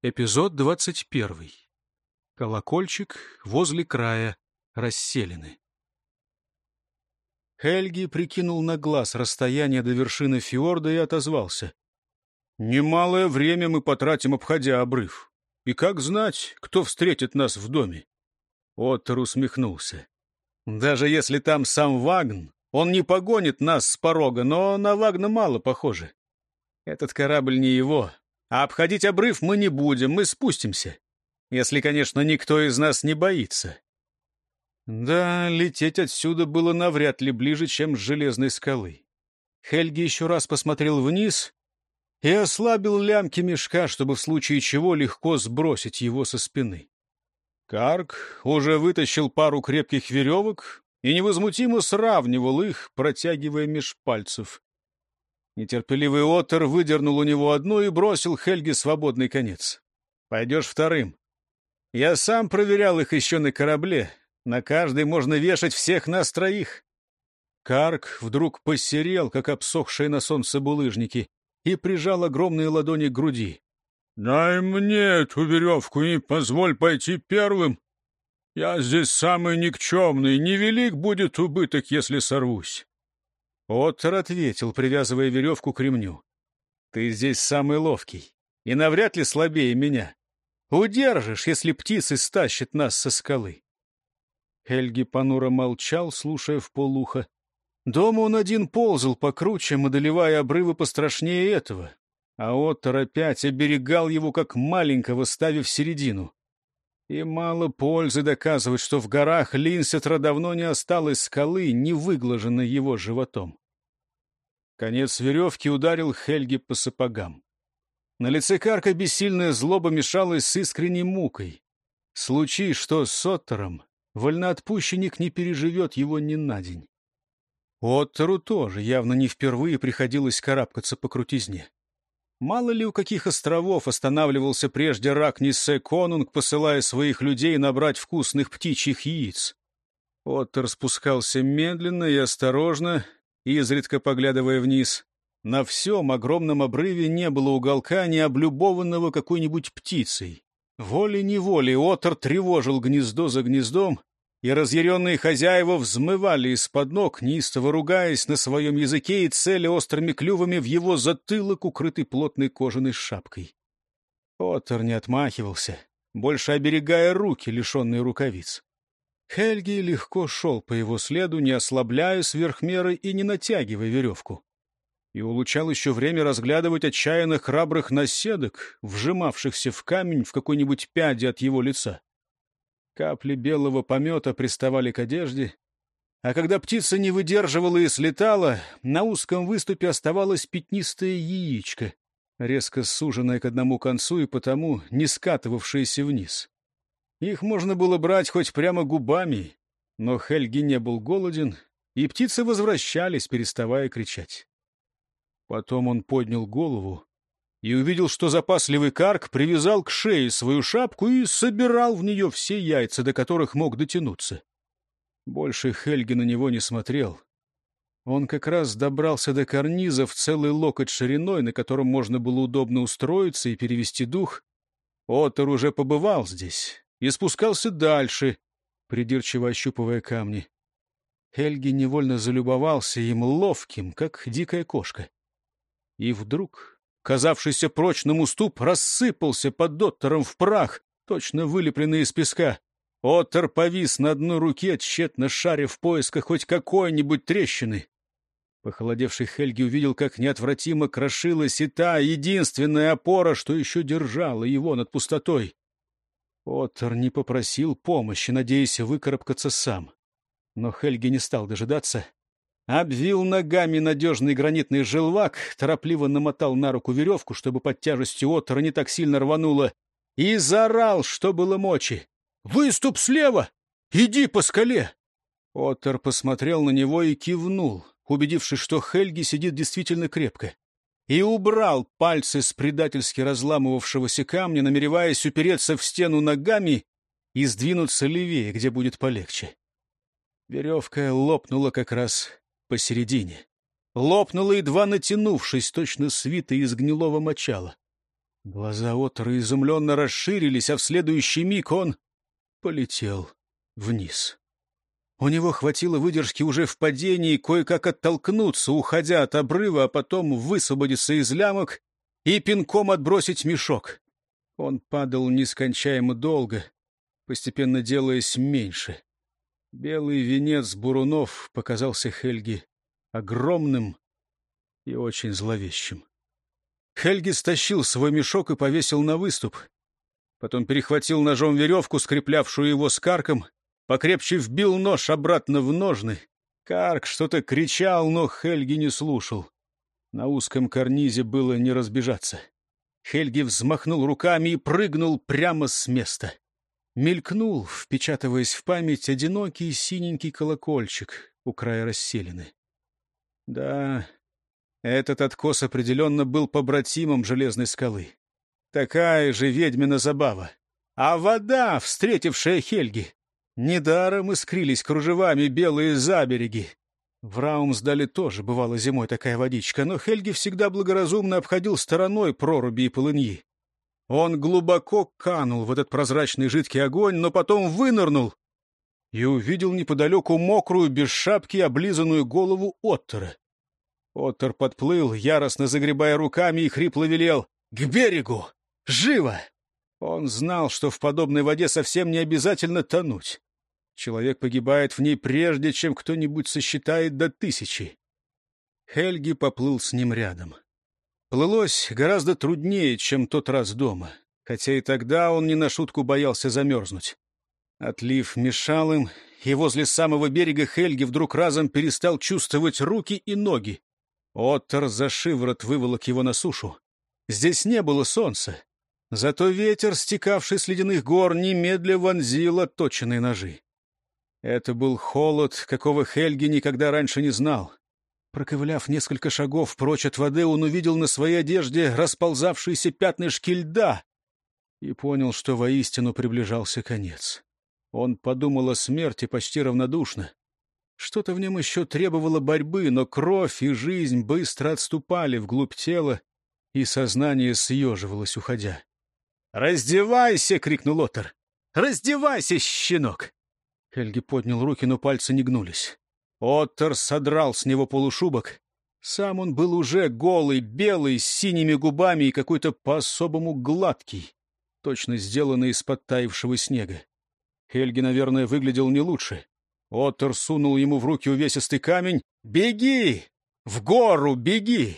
Эпизод двадцать первый. Колокольчик возле края расселены. Хельги прикинул на глаз расстояние до вершины фьорда и отозвался. «Немалое время мы потратим, обходя обрыв. И как знать, кто встретит нас в доме?» Оттер усмехнулся. «Даже если там сам Вагн, он не погонит нас с порога, но на Вагна мало похоже. Этот корабль не его, а обходить обрыв мы не будем, мы спустимся. Если, конечно, никто из нас не боится. Да, лететь отсюда было навряд ли ближе, чем с железной скалы. Хельги еще раз посмотрел вниз и ослабил лямки мешка, чтобы в случае чего легко сбросить его со спины. Карк уже вытащил пару крепких веревок и невозмутимо сравнивал их, протягивая меж пальцев. Нетерпеливый Оттер выдернул у него одну и бросил Хельге свободный конец. «Пойдешь вторым. Я сам проверял их еще на корабле. На каждый можно вешать всех нас троих». Карк вдруг посерел, как обсохшие на солнце булыжники, и прижал огромные ладони к груди. «Дай мне эту веревку и позволь пойти первым. Я здесь самый никчемный, невелик будет убыток, если сорвусь». Оттер ответил, привязывая веревку к ремню. «Ты здесь самый ловкий и навряд ли слабее меня. Удержишь, если птицы стащат нас со скалы». Хельги понуро молчал, слушая полуха. Дома он один ползал покруче, моделевая обрывы пострашнее этого. А Оттер опять оберегал его, как маленького, ставив середину. И мало пользы доказывать, что в горах Линсетра давно не осталось скалы, не выглаженной его животом. Конец веревки ударил Хельги по сапогам. На лице Карка бессильная злоба мешалась с искренней мукой. Случай, что с Оттером, вольноотпущенник не переживет его ни на день. Оттеру тоже явно не впервые приходилось карабкаться по крутизне. Мало ли у каких островов останавливался прежде Ракниссе Конунг, посылая своих людей набрать вкусных птичьих яиц. Оттер спускался медленно и осторожно, изредка поглядывая вниз. На всем огромном обрыве не было уголка, не облюбованного какой-нибудь птицей. Волей-неволей Оттер тревожил гнездо за гнездом, и разъяренные хозяева взмывали из-под ног, неистово ругаясь на своем языке и цели острыми клювами в его затылок, укрытый плотной кожаной шапкой. Оттер не отмахивался, больше оберегая руки, лишенные рукавиц. Хельги легко шел по его следу, не ослабляя сверхмеры и не натягивая веревку. И улучшал еще время разглядывать отчаянно храбрых наседок, вжимавшихся в камень в какой-нибудь пяде от его лица. Капли белого помета приставали к одежде, а когда птица не выдерживала и слетала, на узком выступе оставалось пятнистое яичко, резко суженное к одному концу и потому не скатывавшееся вниз. Их можно было брать хоть прямо губами, но Хельги не был голоден, и птицы возвращались, переставая кричать. Потом он поднял голову и увидел, что запасливый карк привязал к шее свою шапку и собирал в нее все яйца, до которых мог дотянуться. Больше Хельги на него не смотрел. Он как раз добрался до карниза в целый локоть шириной, на котором можно было удобно устроиться и перевести дух. Отор уже побывал здесь и спускался дальше, придирчиво ощупывая камни. Хельги невольно залюбовался им ловким, как дикая кошка. И вдруг Казавшийся прочным уступ рассыпался под Доттером в прах, точно вылепленный из песка. Оттер повис на одной руке, тщетно шаря в поисках хоть какой-нибудь трещины. Похолодевший Хельги увидел, как неотвратимо крошилась и та единственная опора, что еще держала его над пустотой. Оттер не попросил помощи, надеясь выкарабкаться сам. Но Хельги не стал дожидаться обвил ногами надежный гранитный желвак, торопливо намотал на руку веревку, чтобы под тяжестью отора не так сильно рвануло, и заорал, что было мочи. «Выступ слева! Иди по скале!» Оттер посмотрел на него и кивнул, убедившись, что Хельги сидит действительно крепко, и убрал пальцы с предательски разламывавшегося камня, намереваясь упереться в стену ногами и сдвинуться левее, где будет полегче. Веревка лопнула как раз посередине. Лопнула, едва натянувшись, точно свита из гнилого мочала. Глаза Оттера изумленно расширились, а в следующий миг он полетел вниз. У него хватило выдержки уже в падении кое-как оттолкнуться, уходя от обрыва, а потом высвободиться из лямок и пинком отбросить мешок. Он падал нескончаемо долго, постепенно делаясь меньше. Белый венец бурунов показался Хельге огромным и очень зловещим. Хельги стащил свой мешок и повесил на выступ. Потом перехватил ножом веревку, скреплявшую его с карком, покрепче вбил нож обратно в ножны. Карк что-то кричал, но Хельги не слушал. На узком карнизе было не разбежаться. Хельги взмахнул руками и прыгнул прямо с места. Мелькнул, впечатываясь в память, одинокий синенький колокольчик у края расселены. Да, этот откос определенно был побратимом железной скалы. Такая же ведьмина забава. А вода, встретившая Хельги, Недаром искрились кружевами белые забереги. В Раумсдале тоже бывала зимой такая водичка, но Хельги всегда благоразумно обходил стороной проруби и полыньи. Он глубоко канул в этот прозрачный жидкий огонь, но потом вынырнул и увидел неподалеку мокрую, без шапки, облизанную голову Оттера. Оттер подплыл, яростно загребая руками, и хрипло велел «К берегу! Живо!» Он знал, что в подобной воде совсем не обязательно тонуть. Человек погибает в ней прежде, чем кто-нибудь сосчитает до тысячи. Хельги поплыл с ним рядом. Плылось гораздо труднее, чем тот раз дома, хотя и тогда он не на шутку боялся замерзнуть. Отлив мешал им, и возле самого берега Хельги вдруг разом перестал чувствовать руки и ноги. Оттер за шиворот выволок его на сушу. Здесь не было солнца, зато ветер, стекавший с ледяных гор, немедля вонзил отточенные ножи. Это был холод, какого Хельги никогда раньше не знал. Проковыляв несколько шагов прочь от воды, он увидел на своей одежде расползавшиеся пятнышки льда и понял, что воистину приближался конец. Он подумал о смерти почти равнодушно. Что-то в нем еще требовало борьбы, но кровь и жизнь быстро отступали вглубь тела, и сознание съеживалось, уходя. «Раздевайся!» — крикнул Отор. «Раздевайся, щенок!» Хельги поднял руки, но пальцы не гнулись. Оттер содрал с него полушубок. Сам он был уже голый, белый, с синими губами и какой-то по-особому гладкий, точно сделанный из подтаившего снега. Хельги, наверное, выглядел не лучше. Оттер сунул ему в руки увесистый камень. «Беги! В гору беги!»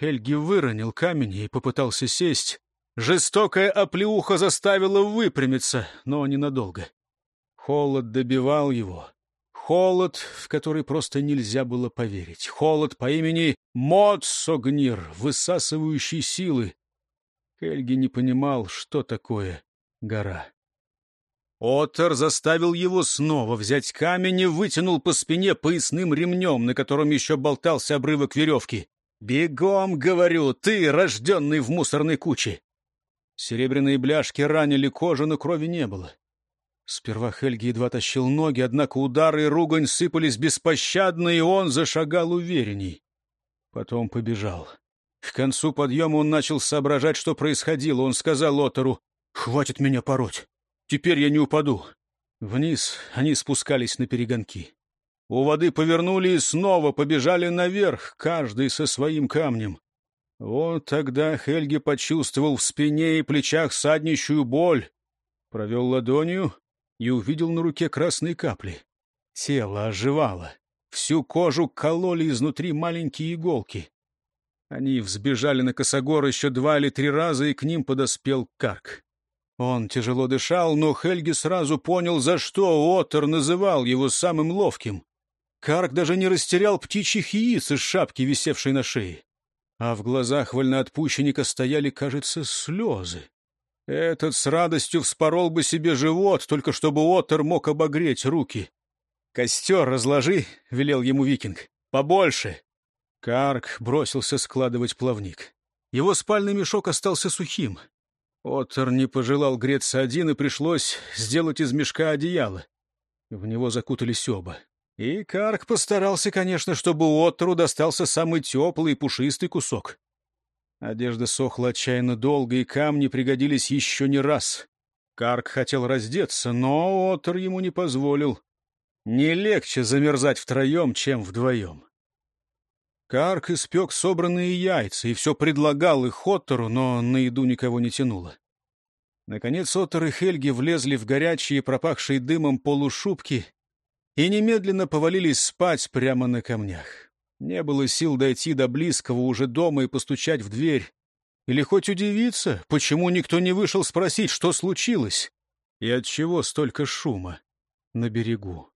Хельги выронил камень и попытался сесть. Жестокая оплеуха заставила выпрямиться, но ненадолго. Холод добивал его. Холод, в который просто нельзя было поверить. Холод по имени Моцогнир, высасывающий силы. Хельги не понимал, что такое гора. Отер заставил его снова взять камень и вытянул по спине поясным ремнем, на котором еще болтался обрывок веревки. «Бегом, говорю, ты, рожденный в мусорной куче!» Серебряные бляшки ранили кожу, но крови не было. Сперва Хельги едва тащил ноги, однако удары и ругань сыпались беспощадно, и он зашагал уверенней. Потом побежал. К концу подъема он начал соображать, что происходило. Он сказал Отору, «Хватит меня пороть. Теперь я не упаду». Вниз они спускались на перегонки. У воды повернули и снова побежали наверх, каждый со своим камнем. Вот тогда Хельги почувствовал в спине и плечах саднищую боль. Провел ладонью, и увидел на руке красные капли. Тело оживало. Всю кожу кололи изнутри маленькие иголки. Они взбежали на косогор еще два или три раза, и к ним подоспел Карк. Он тяжело дышал, но Хельги сразу понял, за что Оттер называл его самым ловким. Карк даже не растерял птичьих яиц из шапки, висевшей на шее. А в глазах вольноотпущенника стояли, кажется, слезы. Этот с радостью вспорол бы себе живот, только чтобы Оттер мог обогреть руки. «Костер разложи», — велел ему викинг. «Побольше». Карк бросился складывать плавник. Его спальный мешок остался сухим. Оттер не пожелал греться один, и пришлось сделать из мешка одеяло. В него закутались оба. И Карк постарался, конечно, чтобы Оттеру достался самый теплый и пушистый кусок. Одежда сохла отчаянно долго, и камни пригодились еще не раз. Карк хотел раздеться, но Отор ему не позволил. Не легче замерзать втроем, чем вдвоем. Карк испек собранные яйца и все предлагал их Оттору, но на еду никого не тянуло. Наконец Оттер и Хельги влезли в горячие, пропахшие дымом полушубки и немедленно повалились спать прямо на камнях. Не было сил дойти до близкого уже дома и постучать в дверь. Или хоть удивиться, почему никто не вышел спросить, что случилось и от чего столько шума на берегу.